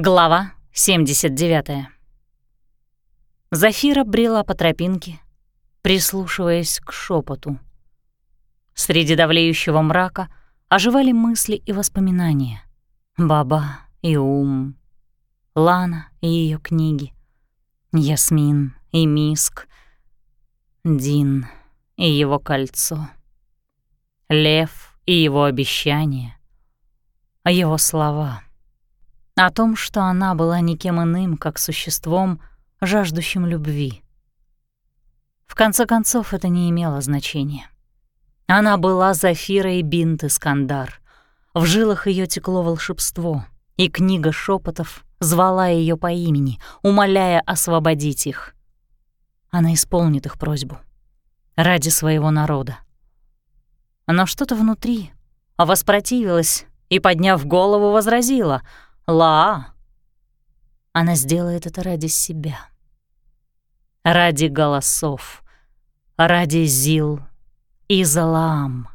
Глава 79. Зафира брела по тропинке, прислушиваясь к шепоту. Среди давлеющего мрака оживали мысли и воспоминания. Баба и Ум, Лана и ее книги, Ясмин и Миск, Дин и его кольцо, Лев и его обещания, его слова — о том, что она была никем иным, как существом, жаждущим любви. В конце концов, это не имело значения. Она была Зафирой бинт Искандар. В жилах ее текло волшебство, и книга шепотов звала ее по имени, умоляя освободить их. Она исполнит их просьбу ради своего народа. Но что-то внутри воспротивилось и, подняв голову, возразила — Ла. Она сделает это ради себя. Ради голосов. Ради Зил и Залаам.